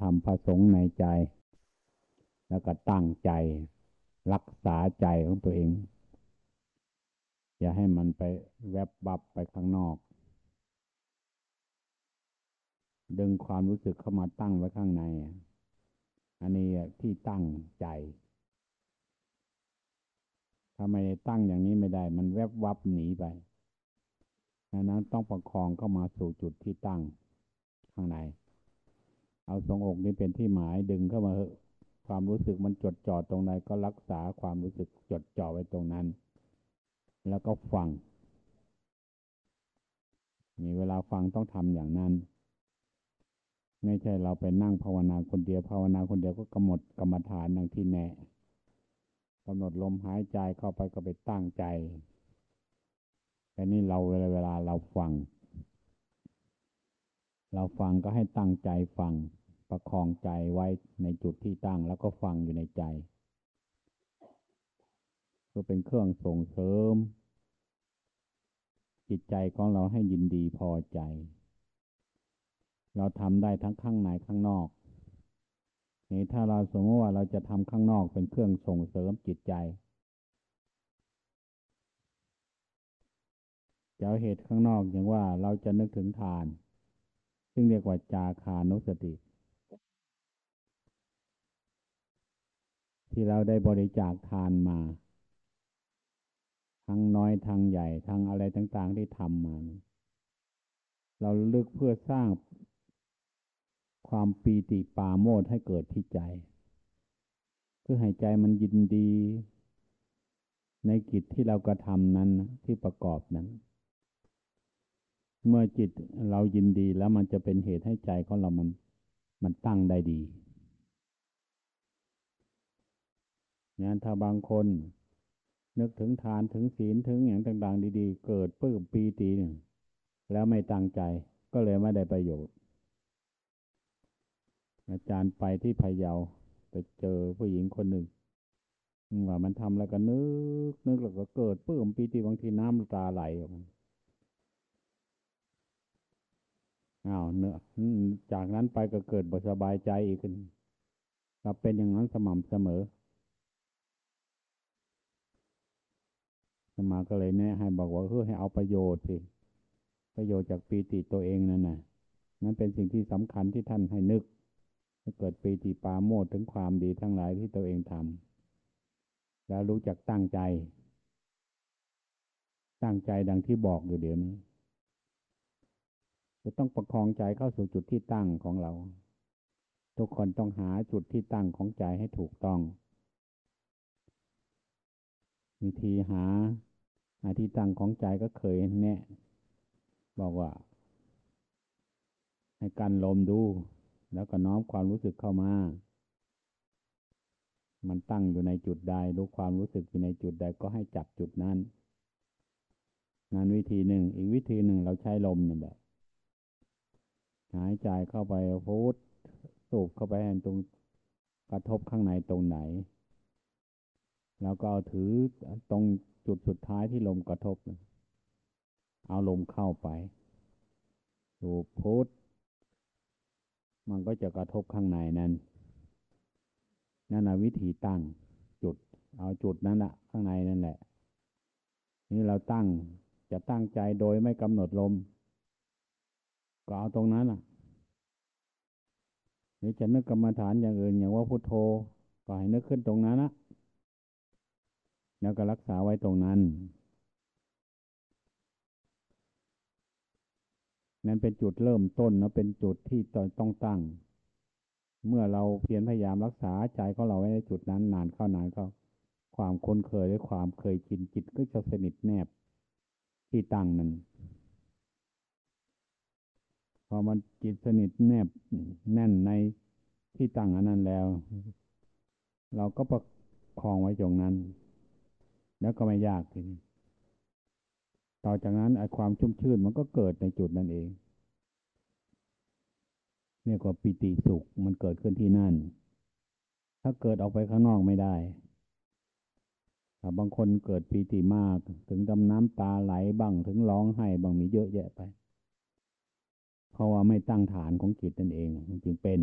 ทำประสงค์ในใจ แล้วก็ตั้งใจ รักษาใจของตัวเอง อย่าให้มันไปแวบบับไปข้างนอก ดึงความรู้สึกเข้ามาตั้งไว้ข้างใน อันนี้ที่ตั้งใจถ้าไม่ตั้งอย่างนี้ไม่ได้ มันแวบวับหนีไปดังนั้นต้องประคองเข้ามาสู่จุดที่ตั้งข้างใน เอาทรงอกนี้เป็นที่หมายดึงเข้ามาความรู้สึกมันจดจ่อตรงไหนก็รักษาความรู้สึกจดจ่อไว้ตรงนั้น แล้วก็ฟัง มีเวลาฟังต้องทำอย่างนั้น ไม่ใช่เราไปนั่งภาวนาคนเดียว ภาวนาคนเดียวก็กำหนดกรรมฐานดังที่แน่กำหนดลมหายใจเข้าไปก็ไปตั้งใจแต่นี่เราเวลาเวลาเราฟัง เราฟังก็ให้ตั้งใจฟัง ประคองใจไว้ในจุดที่ตั้งแล้วก็ฟังอยู่ในใจเพื่อเป็นเครื่องส่งเสริม จิตใจของเราให้ยินดีพอใจ เราทำได้ทั้งข้างในข้างนอกนี่ถ้าเราสมมติว่าเราจะทำข้างนอกเป็นเครื่องส่งเสริมจิตใจจะเหตุข้างนอกอย่างว่าเราจะนึกถึงทาน ซึ่งเรียกว่าจาคานุสติ ที่เราได้บริจาคทานมา ทั้งน้อยทั้งใหญ่ ทั้งอะไรต่างๆที่ทำมา เราลึกเพื่อสร้างความปีติปาโมดให้เกิดที่ใจ เพื่อให้ใจมันยินดี ในกิจที่เรากระทำนั้นที่ประกอบนั้น เมื่อจิตเรายินดีแล้วมันจะเป็นเหตุให้ใจของเรามันมันตั้งได้ดีงานถ้าบางคน นึกถึงทานถึงศีลถึงอย่างต่าง ๆ ดี ๆ เกิดปื้มปีตีหนึ่งแล้วไม่ตั้งใจก็เลยไม่ได้ประโยชน์ อาจารย์ไปที่พะเยาไปเจอผู้หญิงคนหนึ่งว่ามันทำแล้วก็นึกนึกแล้วก็เกิดปื้มปีติบางทีน้ำตาไหลออกมา อ้าวเนื้อจากนั้นไปก็เกิดบสบายใจอีกขึ้นก็เป็นอย่างนั้นสม่ำเสมอสมาก็เลยแนะให้บอกว่าเฮ้ยให้เอาประโยชน์สิประโยชน์จากปีติตัวเองนั่นน่ะนั่นเป็นสิ่งที่สำคัญที่ท่านให้นึกเกิดปีติปาโมดถึงความดีทั้งหลายที่ตัวเองทำแล้วรู้จักตั้งใจ ตั้งใจดังที่บอกอยู่เดี๋ยวนี้ จะต้องประคองใจเข้าสู่จุดที่ตั้งของเรา ทุกคนต้องหาจุดที่ตั้งของใจให้ถูกต้อง วิธีหาหาที่ตั้งของใจก็เคยแน่บอกว่า ให้กันลมดู แล้วก็น้อมความรู้สึกเข้ามา มันตั้งอยู่ในจุดใดรู้ความรู้สึกอยู่ในจุดใดก็ให้จับจุดนั้นงานวิธีหนึ่ง อีกวิธีหนึ่งเราใช้ลมนี่แบบ หายใจเข้าไปพูดสูบเข้าไปตรงกระทบข้างในตรงไหน แล้วก็เอาถือตรงจุดสุดท้ายที่ลมกระทบ เอาลมเข้าไปสูบพุทมันก็จะกระทบข้างในนั้นนั่นแหะวิธีตั้งจุด เอาจุดนั้นแหละข้างในนั่นแหละ นี่เราตั้งจะตั้งใจโดยไม่กำหนดลม ก็เอาตรงนั้นอะหรือจะนึกกรรมฐานอย่างอื่น อย่างว่าพุโทโธก็ให้นึกขึ้นตรงนั้นนะแล้วก็รักษาไว้ตรงนั้น นั่นเป็นจุดเริ่มต้นนะเป็นจุดที่ต้องตั้ง เมื่อเราเพียรพยายามรักษาใจของเราไว้ในจุดนั้น นานเข้านานเข้าความคุ้นเคยและความเคยชินจิตก็จะสนิทแนบที่ตั้งนั้น พอมันจิตสนิทแนบแน่นในที่ตั้งอันนั้นแล้ว เราก็ประคองไว้ตรงนั้น แล้วก็ไม่ยากทีนี้ต่อจากนั้นไอ้ความชุ่มชื่นมันก็เกิดในจุดนั้นเองเรียกว่าปิติสุขมันเกิดขึ้นที่นั่น ถ้าเกิดออกไปข้างนอกไม่ได้บางคนเกิดปีติมาก ถึงดำน้ำตาไหลบ้างถึงร้องไห้บ้างมีเยอะแยะไป เพราะว่าไม่ตั้งฐานของจิตนั่นเองมันจึงเป็น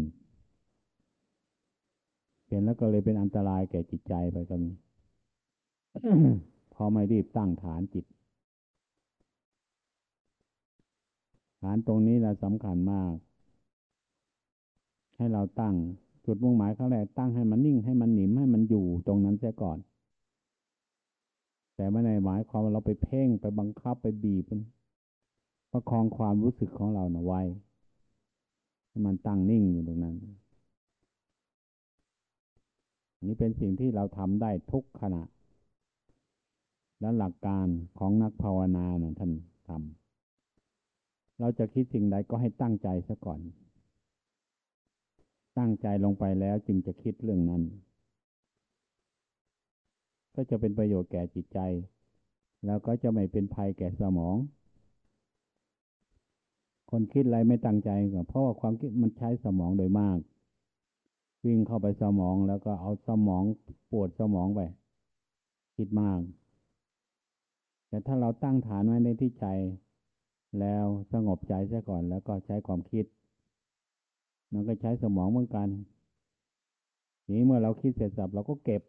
ห็นแล้วก็เลยเป็นอันตรายแก่จิตใจไปก็มีพอไม่รีบตั้งฐานจิต ฐานตรงนี้เราสำคัญมาก ให้เราตั้งจุดมุ่งหมายเขาแรกตั้งให้มันนิ่งให้มันหนิมให้มันอยู่ตรงนั้นเสียก่อน แต่ไม่ในหมายความว่าเราไปเพ่งไปบังคับไปบีบ ประคองความรู้สึกของเราเนะไว้ มันตั้งนิ่งอยู่ตรงนั้น นี่เป็นสิ่งที่เราทำได้ทุกขณะ และหลักการของนักภาวนานะท่านทำเราจะคิดสิ่งใดก็ให้ตั้งใจซะก่อน ตั้งใจลงไปแล้วจึงจะคิดเรื่องนั้น ก็จะเป็นประโยชน์แก่จิตใจ แล้วก็จะไม่เป็นภัยแก่สมอง คนคิดอะไรไม่ตั้งใจก็เพราะว่าความคิดมันใช้สมองโดยมาก วิ่งเข้าไปสมองแล้วก็เอาสมองปวดสมองไป คิดมาก แต่ถ้าเราตั้งฐานไว้ในที่ใจ แล้วสงบใจซะก่อนแล้วก็ใช้ความคิดมันก็ใช้สมองเหมือนกันนี้เมื่อเราคิดเสร็จสับเราก็เก็บ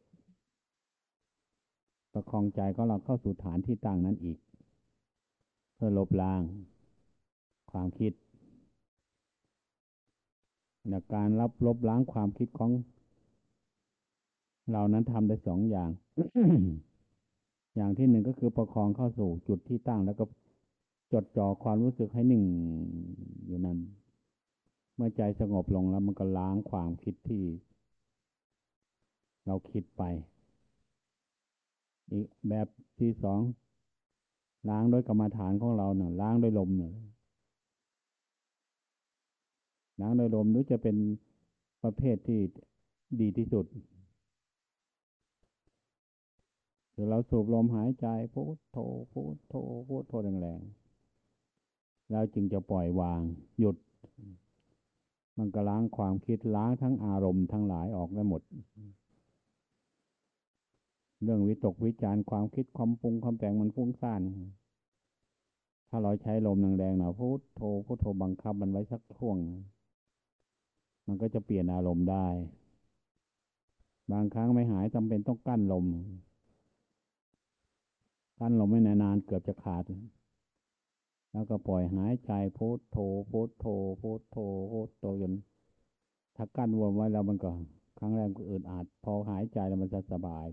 ประคองใจก็เราเข้าสู่ฐานที่ตั้งนั้นอีก เพื่อลบล้าง ความคิดในการรับลบล้างความคิดของ เรานั้นทำได้สองอย่าง อย่างที่หนึ่งก็คือประคองเข้าสู่จุดที่ตั้งแล้วก็จดจ่อความรู้สึกให้หนึ่งอยู่นั้น เมื่อใจสงบลงแล้วมันก็ล้างความคิดที่ เราคิดไป อีกแบบที่สองล้างโดยกรรมฐานของเราเนะ่ะล้างโดยลมเนะ่ะ ล้างโดยลมหรือจะเป็นประเภทที่ดีที่สุดเดี๋ยวเราสูบลมหายใจพุทโธพุทโธพุทโธแรงๆแล้วจึงจะปล่อยวางหยุด มันก็ล้างความคิดล้างทั้งอารมณ์ทั้งหลายออกได้หมด เรื่องวิตกวิจารความคิดความปรุงความแต่งมันฟุ้งซ่านถ้าเราใช้ลมแรงๆน่ยพุทโธพุทโธบังคับมันไว้สักช่วง มันก็จะเปลี่ยนอารมณ์ได้ บางครั้งไม่หายจำเป็นต้องกั้นลม กั้นลมไม่นานๆเกือบจะขาด แล้วก็ปล่อยหายใจโพสโถโพสโถโพสโถโพสโถจนถ้ากั้นวนไว้แล้วมันก็ครั้งแรกก็อื่นอาจพอหายใจแล้วมันจะสบาย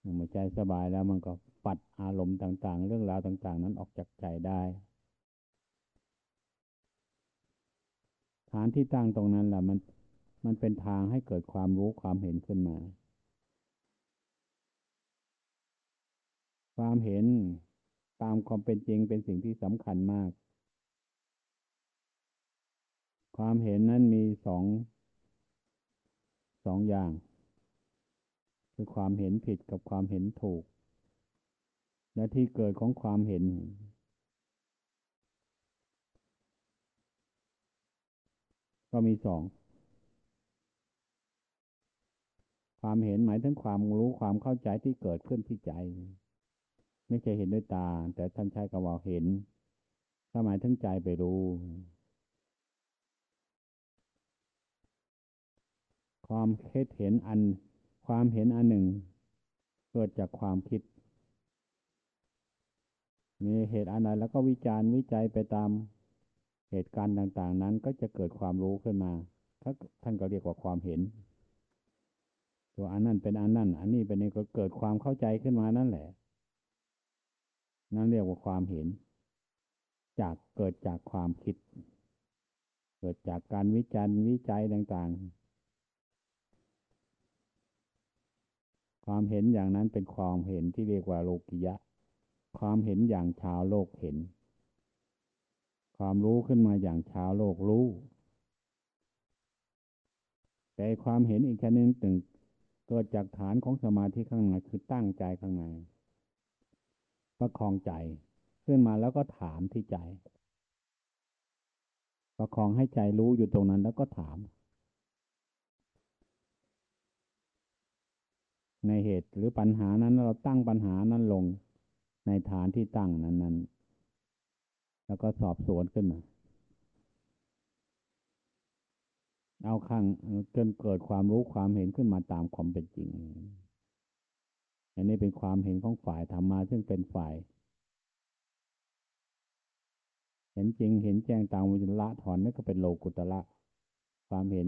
เมื่อใจสบายแล้วมันก็ปัดอารมณ์ต่าง ๆ เรื่องราวต่าง ๆ นั้นออกจากใจได้านที่ตั้งตรงนั้นแหละมันมันเป็นทางให้เกิดความรู้ความเห็นขึ้นมา ความเห็นตามความเป็นจริงเป็นสิ่งที่สำคัญมาก ความเห็นนั้นมีสองสองอย่าง คือความเห็นผิดกับความเห็นถูก และที่เกิดของความเห็น ก็มีสอง ความเห็นหมายถึงความรู้ความเข้าใจที่เกิดขึ้นที่ใจ ไม่ใช่เห็นด้วยตา แต่ท่านใช้คำว่าเห็นก็หมายถึงใจไปรู้ ความคิดเห็นอัน ความเห็นอันหนึ่ง เกิดจากความคิด มีเหตุอันใดแล้วก็วิจารณ์วิจัยไปตาม เหตุการณ์ต่างๆ นั้นก็จะเกิดความรู้ขึ้นมาท่านก็เรียกว่าความเห็น ตัวอันนั้นเป็นอันนั้น อันนี้เป็นนี่ก็เกิดความเข้าใจขึ้นมานั่นแหละ นั่นเรียกว่าความเห็น จากเกิดจากความคิด เกิดจากการวิจารณ์วิจัยต่างๆความเห็นอย่างนั้นเป็นความเห็นที่เรียกว่าโลกิยะ ความเห็นอย่างชาวโลกเห็น ความรู้ขึ้นมาอย่างชาวโลกรู้ แต่ความเห็นอีกชนิดหนึ่งเกิดจากฐานของสมาธิข้างในคือตั้งใจข้างในประคองใจขึ้นมาแล้วก็ถามที่ใจ ประคองให้ใจรู้อยู่ตรงนั้นแล้วก็ถาม ในเหตุหรือปัญหานั้นเราตั้งปัญหานั้นลงในฐานที่ตั้งนั้นนั้น แล้วก็สอบสวนขึ้น เอาข้างจนเกิดความรู้ความเห็นขึ้นมาตามความเป็นจริง อันนี้เป็นความเห็นของฝ่ายธรรมาซึ่งเป็นฝ่าย เห็นจริงเห็นแจ้งตามวิญละถอนนั่นก็เป็นโลกุตละความเห็น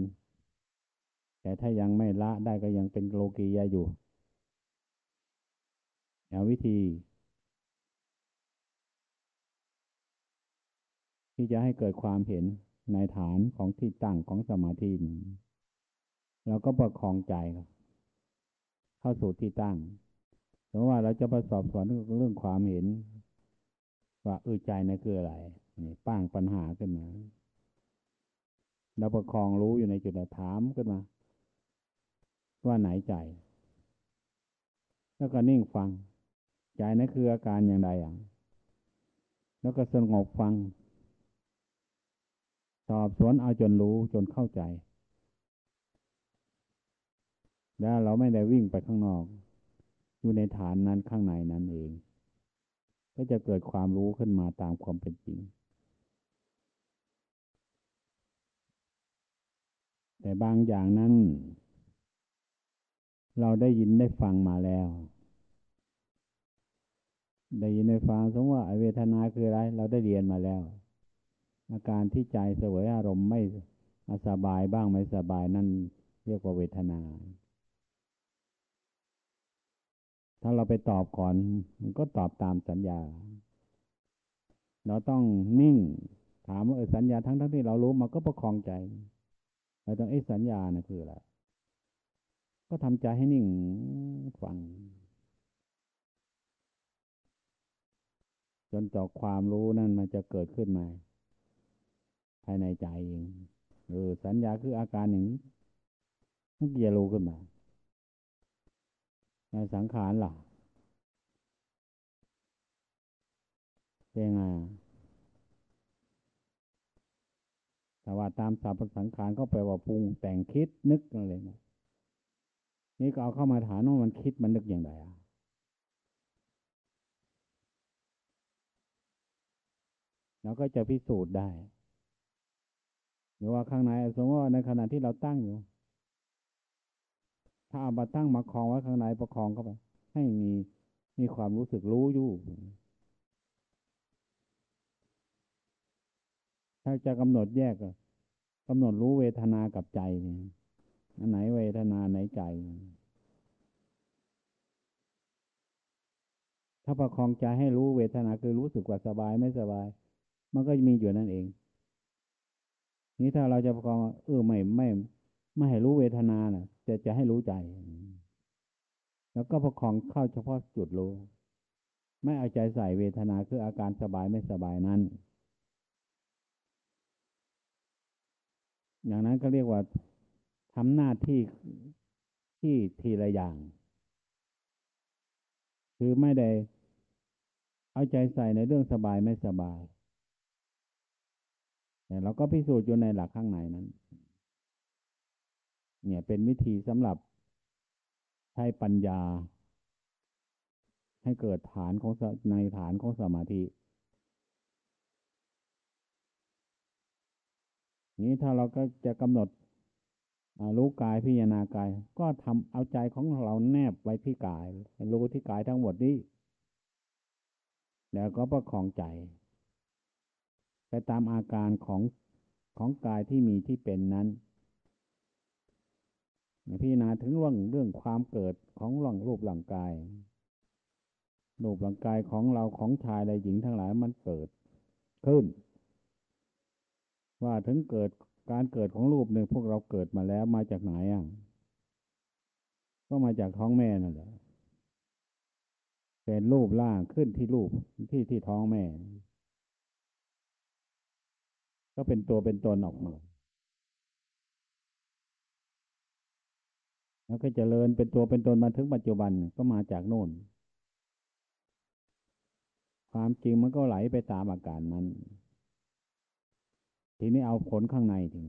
แต่ถ้ายังไม่ละได้ก็ยังเป็นโลกียะอยู่เอาวิธี ที่จะให้เกิดความเห็นในฐานของที่ตั้งของสมาธิเราก็ประคองใจเข้าสู่ที่ตั้งเพราะว่าเราจะประสอบสอนเรื่องความเห็น ว่าเออใจนั่นคืออะไรนี่ป้างปัญหาขึ้นมาเราประคองรู้อยู่ในจุดถามขึ้นมา ว่าไหนใจ แล้วก็นิ่งฟัง ใจนั่นคืออาการอย่างไรอะแล้วก็สงบฟัง สอบสวนเอาจนรู้จนเข้าใจ แล้วเราไม่ได้วิ่งไปข้างนอก อยู่ในฐานนั้นข้างในนั้นเอง ก็จะเกิดความรู้ขึ้นมาตามความเป็นจริง แต่บางอย่างนั้น เราได้ยินได้ฟังมาแล้วได้ยินได้ฟังสมว่าเวทนาคืออะไร เราได้เรียนมาแล้ว อาการที่ใจเสวยอารมณ์ไม่สบายบ้างไม่สบายนั่นเรียกว่าเวทนา ถ้าเราไปตอบก่อนมันก็ตอบตามสัญญา เราต้องนิ่ง ถามว่าเออสัญญาทั้งทั้งที่เรารู้มันก็ประคองใจเราต้องไอ้สัญญานะคืออะไรก็ทำใจให้นิ่งฟัง จนต่อความรู้นั่นมันจะเกิดขึ้นมา ภายในใจเองเออสัญญาคืออาการอย่างนี้มันเกียรู้ขึ้นมาในสังขารล่ะเป็นไงแต่ว่าตามสัพสังขารก็แปลว่าปรุงแต่งคิดนึกอะไรนะนี่ก็เอาเข้ามาถามว่ามันคิดมันนึกอย่างไรอะเราก็จะพิสูจน์ได้ หรือว่าข้างในสมมติว่าในขณะที่เราตั้งอยู่ ถ้าเอามาตั้งมาคลองไว้ข้างในประคองเข้าไป ให้มีมีความรู้สึกรู้อยู่ ถ้าจะกำหนดแยกกำหนดรู้เวทนากับใจนี่อันไหนเวทนาไหนใจ ถ้าประคองใจให้รู้เวทนาคือรู้สึกว่าสบายไม่สบาย มันก็มีอยู่นั่นเอง นี้ถ้าเราจะประกอบเออไม่ไม่ไม่ให้รู้เวทนาน่ะ จะจะให้รู้ใจ แล้วก็ประคองเข้าเฉพาะจุดรู้ ไม่เอาใจใส่เวทนาคืออาการสบายไม่สบายนั้น อย่างนั้นก็เรียกว่าทำหน้าที่ที่ทีละอย่าง คือไม่ได้เอาใจใส่ในเรื่องสบายไม่สบาย แต่เราก็พิสูจน์อยู่ในหลักข้างในนั้น เนี่ยเป็นวิธีสำหรับใช้ปัญญา ให้เกิดฐานของในฐานของสมาธิ นี้ถ้าเราก็จะกำหนดรู้กายพิจารณากาย ก็ทำเอาใจของเราแนบไว้ที่กาย รู้ที่กายทั้งหมดนี้แล้วก็ประคองใจ ไปตามอาการของของกายที่มีที่เป็นนั้นพี่นาถึงเรื่องเรื่องความเกิดของหลังรูปร่างกาย รูปร่างกายของเราของชายและหญิงทั้งหลายมันเกิดขึ้น ว่าถึงเกิดการเกิดของรูปหนึ่งพวกเราเกิดมาแล้วมาจากไหนอะก็มาจากท้องแม่นั่นแหละเป็นรูปร่างขึ้นที่รูปที่ที่ท้องแม่ ก็เป็นตัวเป็นตนออกมาแล้วก็จเจริญเป็นตัวเป็นตนมาถึงปัจจุบันก็มาจากโน่น ความจริงมันก็ไหลไปตามอาการนั้น ทีนี้เอาผลข้างในถึง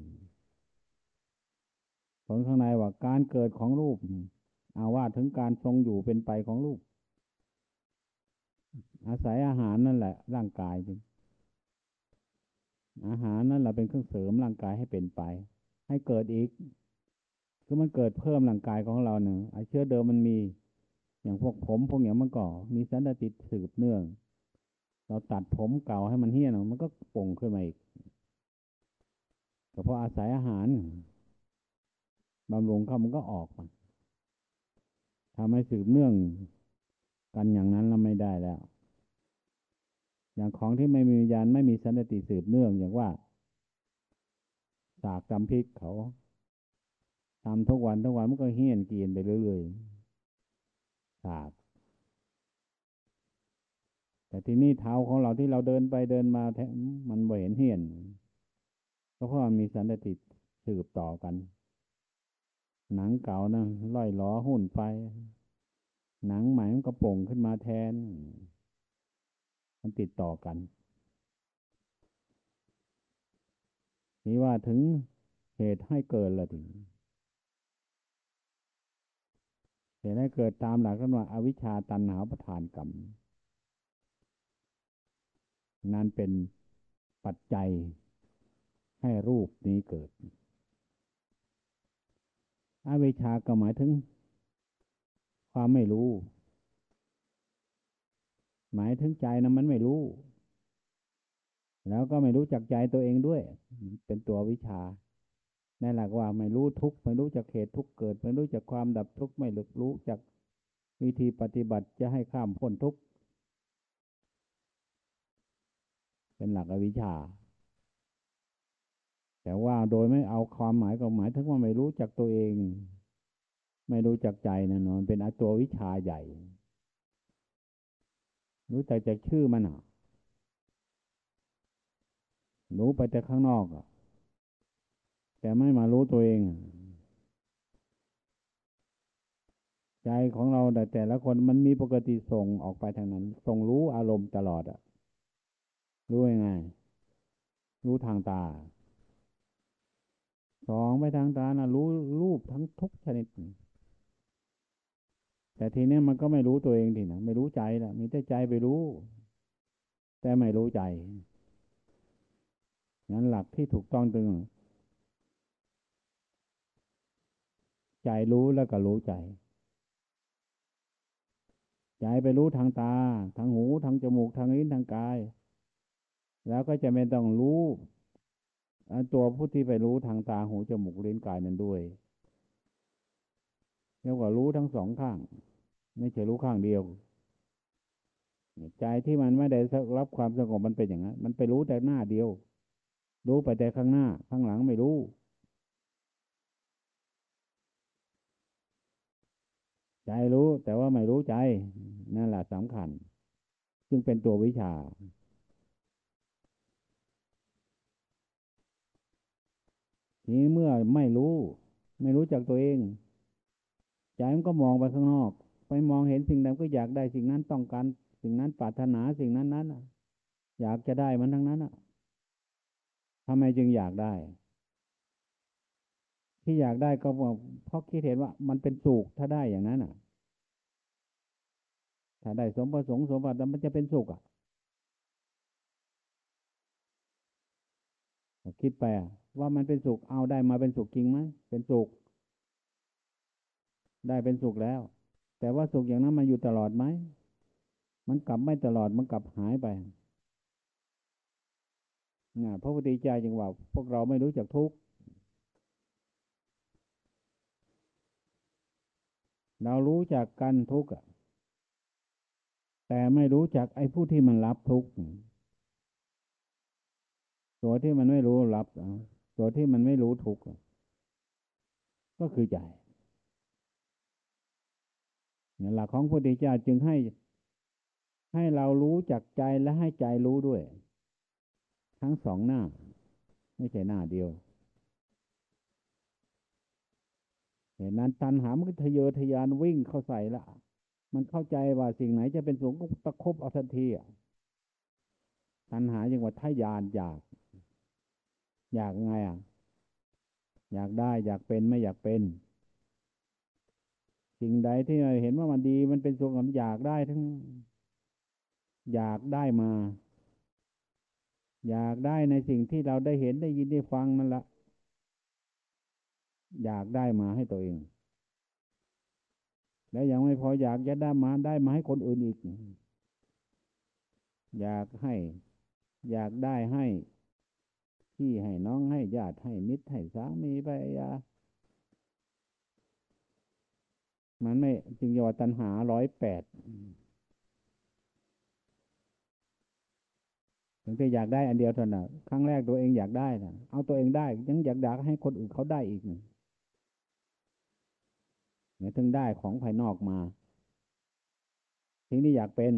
ผลข้างในว่าการเกิดของรูปเอาว่าถึงการทรงอยู่เป็นไปของรูป อาศัยอาหารนั่นแหละ ร่างกายจริง อาหารนั้นเราเป็นเครื่องเสริมร่างกายให้เป็นไป ให้เกิดอีกคือมันเกิดเพิ่มร่างกายของเราเนี่ยไอเชื้อเดิมมันมี อย่างพวกผมพวกอย่างมันก่อมีสันติดสืบเนื่อง เราตัดผมเก่าให้มันเฮี้ยนมันก็ป่งขึ้นมาอีกก็เพราะอาศัยอาหารบำรุงเข้ามันก็ออกมาทำให้สืบเนื่อง กันอย่างนั้นเราไม่ได้แล้ว อย่างของที่ไม่มีวิญญาณไม่มีสันติสืบเนื่องอย่างว่า สากจำพิกเขาทำทุกวันทุกวันมันก็เฮี้ยนกินไปเรื่อยๆสากแต่ที่นี่เท้าของเราที่เราเดินไปเดินมาแท้มันบ่เห็นเฮี้ยนเพราะมันมีสันติสืบต่อกัน หนังเก่านะล่อยล้อหุ่นไป หนังใหม่มันก็ป่งขึ้นมาแทน มันติดต่อกัน นี่ว่าถึงเหตุให้เกิดละถึงเหตุให้เกิดตามหลักกันว่าอาวิชชาตันหาประธานกรรม นั่นเป็นปัจจัยให้รูปนี้เกิด อวิชชาก็หมายถึง ความไม่รู้ หมายถึงใจนะมันไม่รู้ แล้วก็ไม่รู้จักใจตัวเองด้วย เป็นตัววิชาในหลักว่าไม่รู้ทุกไม่รู้จักเหตุทุกเกิด ไม่รู้จักความดับทุกไม่รู้จักวิธีปฏิบัติจะให้ข้ามพ้นทุกเป็นหลักอวิชา แต่ว่าโดยไม่เอาความหมายก็หมายถึงว่าไม่รู้จักตัวเอง ไม่รู้จักใจแน่นอนเป็นอตัววิชาใหญ่ รู้แต่จากชื่อมันอะรู้ไปแต่ข้างนอกอะ แต่ไม่มารู้ตัวเอง ใจของเราแต่แต่ละคนมันมีปกติส่งออกไปทางนั้น ส่งรู้อารมณ์ตลอดอะรู้ยังไง รู้ทางตา สองไปทางตานะรู้รูปทั้งทุกชนิด แต่ทีนี้มันก็ไม่รู้ตัวเองทีนะไม่รู้ใจละมีแต่ใจไปรู้ แต่ไม่รู้ใจนั้นหลักที่ถูกต้องตึงใจรู้แล้วก็รู้ใจ ใจไปรู้ทางตา ทางหู ทางจมูก ทางลิ้น ทางกาย แล้วก็จะไม่ต้องรู้ตัวผู้ที่ไปรู้ทางตา หู จมูก ลิ้น กายนั้นด้วยเรียกว่ารู้ทั้งสองข้าง ไม่ใช่รู้ข้างเดียวใจที่มันไม่ได้รับความสงบมันเป็นอย่างนั้น มันไปรู้แต่หน้าเดียว รู้ไปแต่ข้างหน้า ข้างหลังไม่รู้ ใจรู้แต่ว่าไม่รู้ใจ นั่นแหละสำคัญ จึงเป็นตัววิชา ทีนี้เมื่อไม่รู้ ไม่รู้จักตัวเอง ใจมันก็มองไปข้างนอก ไปมองเห็นสิ่งใดก็อยากได้สิ่งนั้นต้องการ สิ่งนั้นปรารถนาสิ่งนั้นนั้นอยากจะได้มันทั้งนั้นอะทำไมจึงอยากได้ ที่อยากได้ก็เพราะคิดเห็นว่า มันเป็นสุขถ้าได้อย่างนั้นอะ ถ้าได้สมประสงค์สมบัติมันจะเป็นสุขอะคิดไปว่ามันเป็นสุขเอาได้มาเป็นสุขจริงไหมเป็นสุข ได้เป็นสุขแล้ว แต่ว่าสุขอย่างนั้นมันอยู่ตลอดไหม มันกลับไม่ตลอด มันกลับหายไปนะพระพุทธเจ้าจึงว่า พวกเราไม่รู้จักทุกข์ เรารู้จักกันทุกข์แต่ไม่รู้จักไอ้ผู้ที่มันรับทุกข์ ตัวที่มันไม่รู้รับ ตัวที่มันไม่รู้ทุกข์ ก็คือใจ หลักของพระพุทธเจ้าจึงให้ ให้เรารู้จักใจและให้ใจรู้ด้วย ทั้งสองหน้า ไม่ใช่หน้าเดียวเหตุนั้นตันหามันก็ทะเยอทะยานวิ่งเข้าใส่ละมันเข้าใจว่าสิ่งไหนจะเป็นสูงก็ตะคบเอาทันทีตันหาอย่างว่าทายานอยาก อยากไงอะ อยากได้อยากเป็นไม่อยากเป็น สิ่งใดที่เห็นว่ามันดี มันเป็นสุของอยากได้ทั้ง อยากได้มา อยากได้ในสิ่งที่เราได้เห็นได้ยินได้ฟังนั่นละอยากได้มาให้ตัวเอง แล้วยังไม่พออยากจะได้มาได้มาให้คนอื่นอีก อยากให้ อยากได้ให้พี่ให้น้องให้ญาติให้มิตรให้สามีภรรยา มันไม่จึงว่าตัณหาร้อยแปดถึงจะอยากได้อันเดียวเท่านั้นครั้งแรกตัวเองอยากได้นะเอาตัวเองได้ ยังอยากอยาให้คนอื่นเขาได้อีกเนี่ยถึงได้ของภายนอกมาสิ่งที่อยากเป็น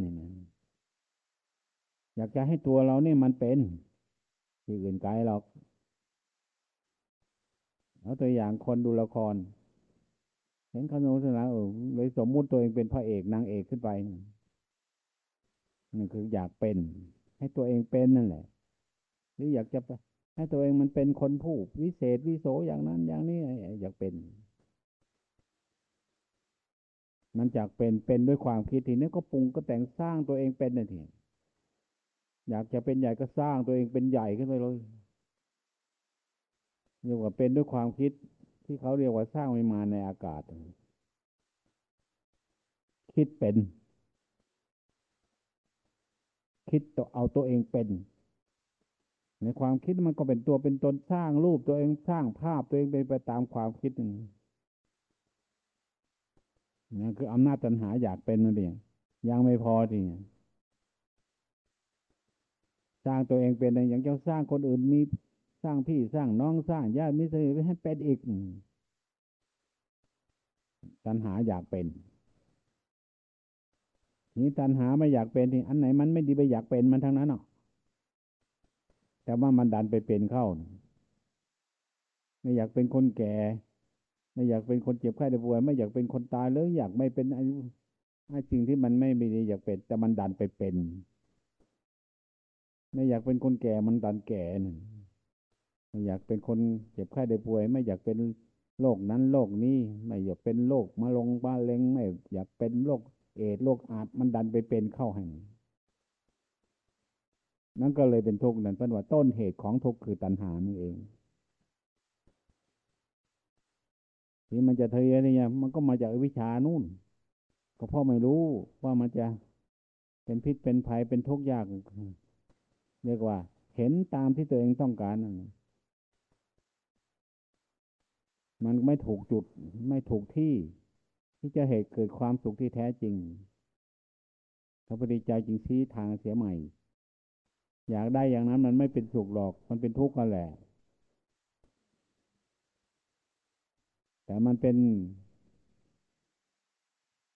อยากจะให้ตัวเราเนี่ยมันเป็นที่อื่นไกลหรอก เอาตัวอย่างคนดูละคร เห็นเขาโน้นแล้วเลยสมมุติตัวเองเป็นพระเอกนางเอกขึ้นไปนี่คืออยากเป็น ให้ตัวเองเป็นนั่นแหละ หรืออยากจะให้ตัวเองมันเป็นคนผู้วิเศษวิโสอย่างนั้น อย่างนี้อยากเป็น มันจากเป็นเป็นด้วยความคิดทีนี้ก็ปรุงก็แต่งสร้างตัวเองเป็นนั่นทีอยากจะเป็นใหญ่ก็สร้างตัวเองเป็นใหญ่ขึ้นไปเลยเรียกว่าเป็นด้วยความคิด ที่เขาเรียกว่าสร้างวิมานในอากาศ คิดเป็น คิดตัวเอาตัวเองเป็น ในความคิดมันก็เป็นตัวเป็นตนสร้างรูปตัวเองสร้างภาพตัวเองไปไปตามความคิดนึงนั่นคืออำนาจตัณหาอยากเป็นนั่นเองยังไม่พอทีสร้างตัวเองเป็นอย่างจะสร้างคนอื่นมี สร้างพี่สร้างน้องสร้างญาติมิตรให้เป็นอีกตัณหาอยากเป็นนี่ตัณหาไม่อยากเป็นที่อันไหนมันไม่ดีไปอยากเป็นมันทั้งนั้นหรอกแต่ว่ามันดันไปเป็นเข้า ไม่อยากเป็นคนแก่ ไม่อยากเป็นคนเจ็บไข้ได้ป่วย ไม่อยากเป็นคนตายเลยอยากไม่เป็นไอ้สิ่งที่มันไม่ดีอยากเป็น แต่มันดันไปเป็น ไม่อยากเป็นคนแก่มันดันแก่น่ ไม่อยากเป็นคนเจ็บไข้ได้ป่วย ไม่อยากเป็นโรคนั้นโรคนี้ ไม่อยากเป็นโรคมะลงบ้าเล็งไม่อยากเป็นโรคเอดโรคอาดมันดันไปเป็นเข้าแห่งนั่นก็เลยเป็นทุกข์นั่นเป็นว่าต้นเหตุของทุกข์คือตัณหานี่เอง ที่มันจะเทยเนี่ยมันก็มาจากวิชานู่น ก็เพราะไม่รู้ว่ามันจะเป็นพิษเป็นภัยเป็นทุกข์ยากเรียกว่า เห็นตามที่ตัวเองต้องการนั่น มันไม่ถูกจุดไม่ถูกที่ ที่จะเหตุเกิดความสุขที่แท้จริงพระพุทธเจ้าจึงชี้ทางเสียใหม่ อยากได้อย่างนั้นมันไม่เป็นสุขหรอก มันเป็นทุกข์กันแหละ แต่มันเป็น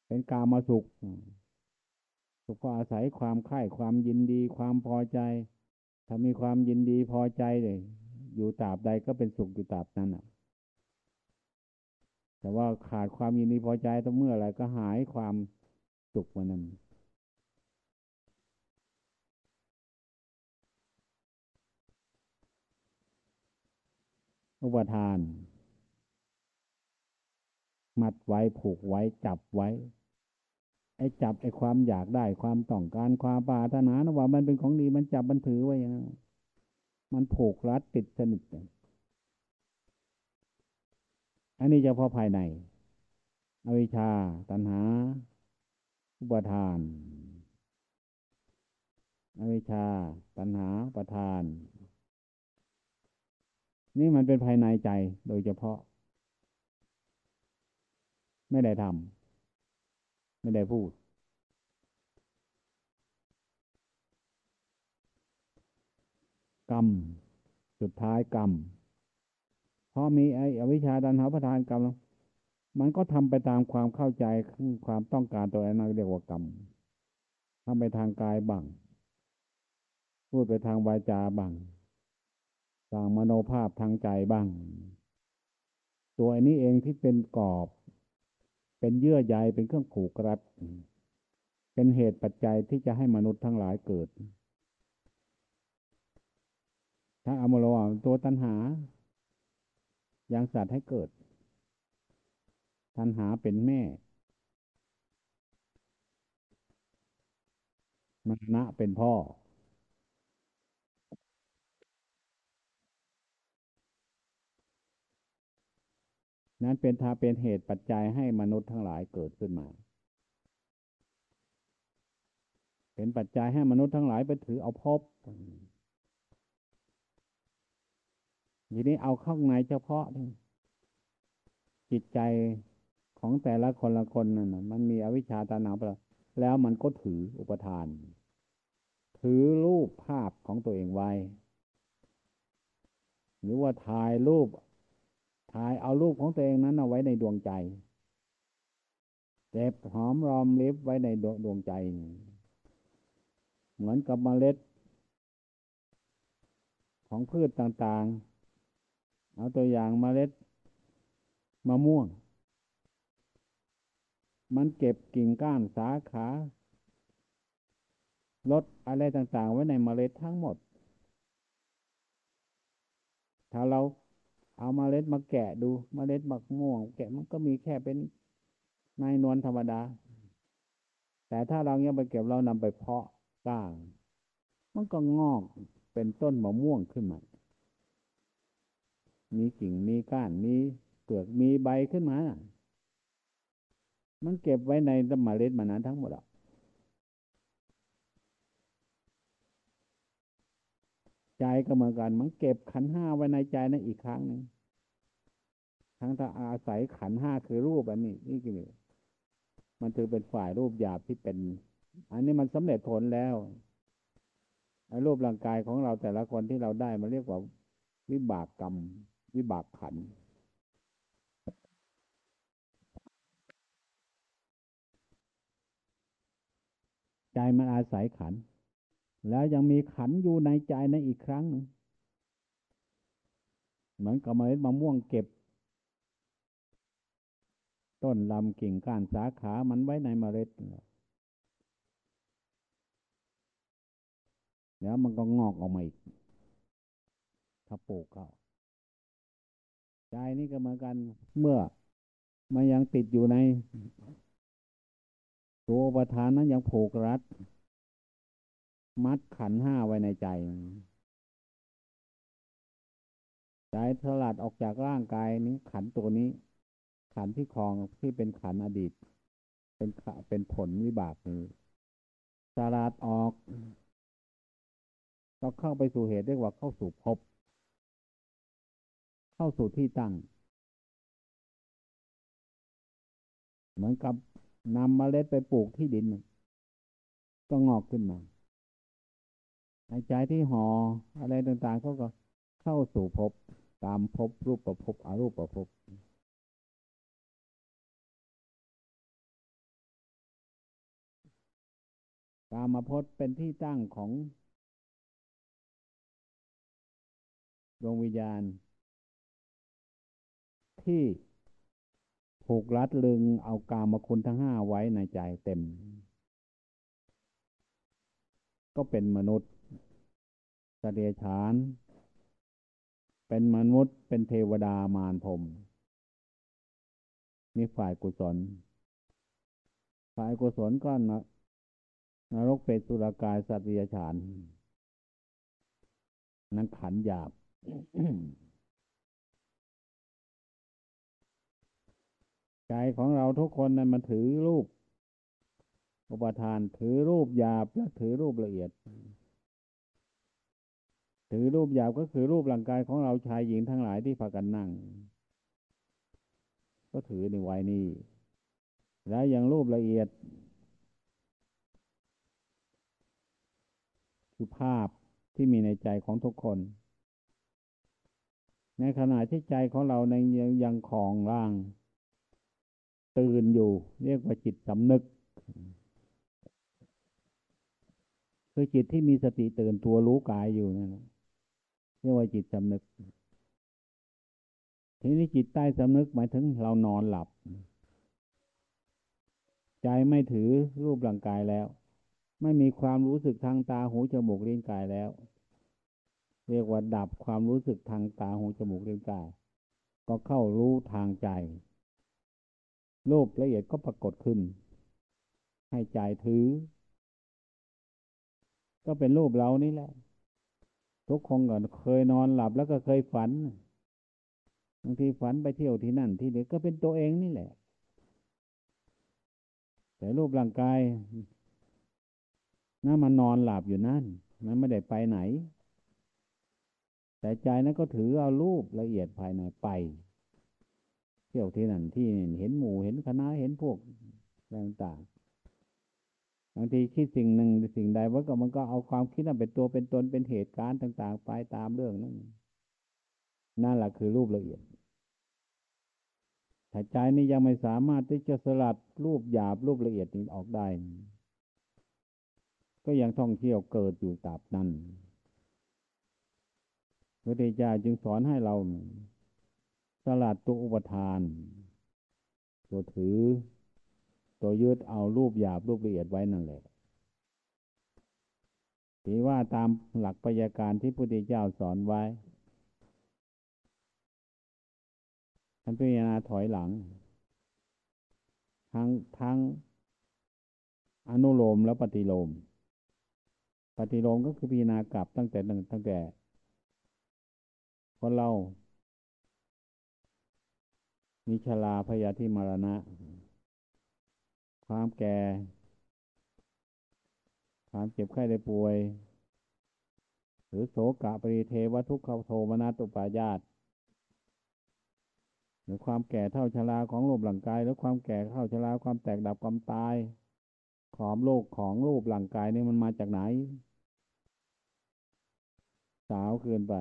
เป็นกามาสุข สุขก็อาศัยความค่ายความยินดี ความพอใจ ถ้ามีความยินดีพอใจเลย อยู่ตราบใดก็เป็นสุขอยู่ตราบนั้นอะ แต่ว่าขาดความยินดีพอใจต้องเมื่อไรก็หายความสุขมันนั้นอุปทาน มัดไว้ผูกไว้จับไว้ ไอ้จับไอ้ความอยากได้ความต้องการความปรารถนานะว่ามันเป็นของดีมันจับมันถือไว้อย่างนั้นมันผูกรัดติดสนิท อันนี้จะพอภายใน อวิชชา ตัณหา อุปทาน อวิชชา ตัณหาประทาน นี่มันเป็นภายในใจโดยเฉพาะ ไม่ได้ทำไม่ได้พูดกรรม สุดท้ายกรรม พอมีไอ้อวิชชาดันหาประทานกรรมมันก็ทำไปตามความเข้าใจความต้องการตัวนั้นเรียกว่ากรรมทำไปทางกายบ้างพูดไปทางวาจาบ้างสร้างมโนภาพทางใจบ้าง ตัวนี้เองที่เป็นกรอบ เป็นเยื่อใยเป็นเครื่องผูกรัดเป็นเหตุปัจจัยที่จะให้มนุษย์ทั้งหลายเกิด ถ้าเอามาลงตัวตัณหา ยังสัตว์ให้เกิด ตัณหาเป็นแม่ มรณะเป็นพ่อ นั้นเป็นทาเป็นเหตุปัจจัยให้มนุษย์ทั้งหลายเกิดขึ้นมาเป็นปัจจัยให้มนุษย์ทั้งหลายไปถือเอาพบ ทีนี้เอาข้างในเฉพาะจิตใจของแต่ละคนละคนนั่นมันมีอวิชชาตาหนาไปแล้วมันก็ถืออุปทาน ถือรูปภาพของตัวเองไว้ หรือว่าถ่ายรูป ถ่ายเอารูปของตัวเองนั้นเอาไว้ในดวงใจเก็บหอมรอมลิบไว้ในดวงใจ เหมือนกับเมล็ด ของพืชต่างๆ เอาตัวอย่างเมล็ดมะม่วง มันเก็บกิ่งก้านสาขาลดอะไรต่างๆ ไว้ในเมล็ดทั้งหมด ถ้าเราเอาเมล็ดมาแกะดูเมล็ดมะม่วง แกะมันก็มีแค่เป็นนายนวลธรรมดา แต่ถ้าเราเนี่ยไปเก็บเรานำไปเพาะก้าง มันก็งอกเป็นต้นมะม่วงขึ้นมา มีกิ่งมีก้านมีเปลือกมีใบขึ้นมา มันเก็บไว้ในตมเล็ดมานานทั้งหมดอะใจก็เหมือนกัน มันเก็บขันห้าไว้ในใจนั่นอีกครั้งหนึ่งทั้งถ้าอาศัยขันห้าคือรูปอันนี้นี่คือมันถือเป็นฝ่ายรูปหยาบที่เป็น อันนี้มันสำเร็จผลแล้วรูปร่างกายของเราแต่ละคนที่เราได้มันเรียกว่าวิบากกรรม วิบากขัน ใจมันอาศัยขัน แล้วยังมีขันอยู่ในใจในอีกครั้งหนึ่งเหมือนกับเมล็ดมะม่วงเก็บ ต้นลำกิ่งก้านสาขามันไว้ในเมล็ดแล้วมันก็งอกออกมาอีก ถ้าปลูกเขา ใจนี่ก็เหมือนกันเมื่อมันยังติดอยู่ใน ตัวประธานนั้นยังผูกรัด มัดขันห้าไว้ในใจ ใจสลัดออกจากร่างกายนี้ ขันตัวนี้ ขันที่คลองที่เป็นขันอดีต เป็นเป็นผลวิบากนี้สลัดออก ก็เข้าไปสู่เหตุเรียกว่าเข้าสู่ภพ เข้าสู่ที่ตั้ง เหมือนกับนำมเมล็ดไปปลูกที่ดิน ก็งอกขึ้นมาในใจที่หออะไรต่างๆเขาก็เข้าสู่ภพตามภพรูปประภพอรูปประภพกามาพจน์เป็นที่ตั้งของดวงวิญญาณ ที่ผูกรัดลึงเอากามาคุณทั้งห้าไว้ในใจเต็ม ก็เป็นมนุษย์สเดชาน เป็นมนุษย์เป็นเทวดามารพรมนี่ฝ่ายกุศล ฝ่ายกุศลก็นนรกเปรตสุรกายสัตว์เดชาน นั้นขันหยาบ ใจของเราทุกคนนั้นมันถือรูป อุปทานถือรูปหยาบและถือรูปละเอียด ถือรูปหยาบก็คือรูปร่างกายของเราชายหญิงทั้งหลายที่พากันนั่ง ก็ถือในวัยนี้และอย่างรูปละเอียด คือภาพที่มีในใจของทุกคน ในขณะที่ใจของเราในยังยังของร่าง ตื่นอยู่ เรียกว่าจิตสำนึก คือจิตที่มีสติตื่นตัวรู้กายอยู่นั่นเรียกว่าจิตสำนึก ทีนี้จิตใต้สำนึกหมายถึงเรานอนหลับ ใจไม่ถือรูปร่างกายแล้ว ไม่มีความรู้สึกทางตาหูจมูกลิ้นกายแล้ว เรียกว่าดับความรู้สึกทางตาหูจมูกลิ้นกาย ก็เข้ารู้ทางใจ รูปละเอียดก็ปรากฏขึ้น ให้ใจถือ ก็เป็นรูปเรานี่แหละ ทุกคนก็เคยนอนหลับแล้วก็เคยฝันบางทีฝันไปเที่ยวที่นั่นที่นี่ก็เป็นตัวเองนี่แหละ แต่รูปร่างกายนั่นมันนอนหลับอยู่นั่นมันไม่ได้ไปไหน แต่ใจนั้นก็ถือเอารูปละเอียดภายในไป ที่ยวที่นั่นที่เห็นหมู่เห็นคณะเห็นพวกต่างๆบางทีคิดสิ่งหนึ่งสิ่งใดว่าก็มันก็เอาความคิดนั้นเป็นตัวเป็นตนเป็นเหตุการณ์ต่าง ๆ ไปตามเรื่องนั้นนั่นแหละคือรูปละเอียดถ้าใจนี้ยังไม่สามารถที่จะสลัดรูปหยาบรูปละเอียดนี้ออกได้ ก็ยังท่องเที่ยวเกิดอยู่ตราบนั้นพระเทเจ้าจึงสอนให้เรา สลัดตัวอุปทาน ตัวถือ ตัวยึดเอารูปหยาบรูปละเอียดไว้นั่นแหละถือว่าตามหลักปยาการที่พระพุทธเจ้าสอนไว้ท่านพิจารณาถอยหลัง ทั้งทั้งอนุโลมและปฏิโลม ปฏิโลมก็คือพิจารณากลับตั้งแต่หนึ่งตั้งแต่คนเรา มีชลาพยาธิมรณะ ความแก่ ความเจ็บไข้ได้ป่วย หรือโสกะปริเทวทุกขโทมนาตุปายาตหรือความแก่เท่าชราของรูปร่างกาย หรือความแก่เท่าชราความแตกดับความตาย ของโลกของรูปร่างกายนี่มันมาจากไหน สาวเกินไป